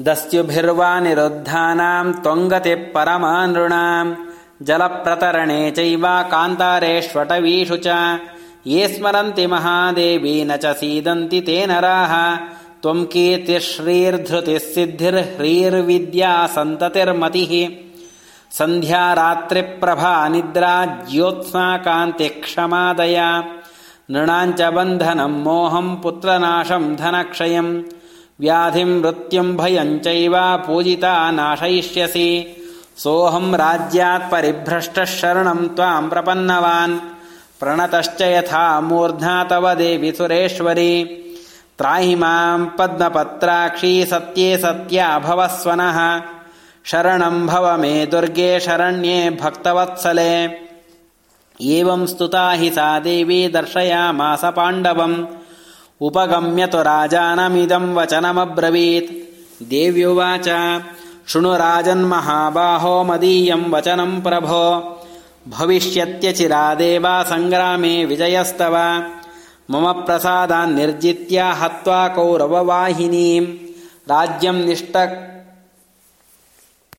दस्युभिर्वा निरुद्धानाम् त्वङ्गतिः परमा नृणाम् जलप्रतरणे चैव कान्तारेष्वटवीषु च। ये स्मरन्ति महादेवी न च सीदन्ति ते नराः। त्वम् कीर्तिश्रीर्धृतिः सिद्धिर्ह्रीर्विद्या सन्ततिर्मतिः सन्ध्या रात्रिप्रभा निद्रा ज्योत्स्ना कान्तिक्षमादया नृणाम् च बन्धनम् मोहम् पुत्रनाशम् धनक्षयम् व्याधिम् चैव पूजिता नाशयिष्यसि। सोऽहम् राज्यात् परिभ्रष्टः शरणम् त्वाम् प्रपन्नवान्। प्रणतश्च यथा मूर्ध्ना तव देवि सुरेश्वरी। त्राहि माम् पद्मपत्राक्षी सत्ये सत्या भवस्वनः। शरणम् भव मे दुर्गे शरण्ये भक्तवत्सले। एवम् स्तुता हि सा देवी दर्शयामास पाण्डवम् उपगम्य तु राजानमिदम् वचनमब्रवीत्। देव्युवाच शृणु राजन्महाबाहो मदीयम् वचनम् प्रभो। भविष्यत्यचिरादेव सङ्ग्रामे विजयस्तव। मम प्रसादान्निर्जित्य हत्वा कौरववाहिनीम्। राज्यम् निष्ट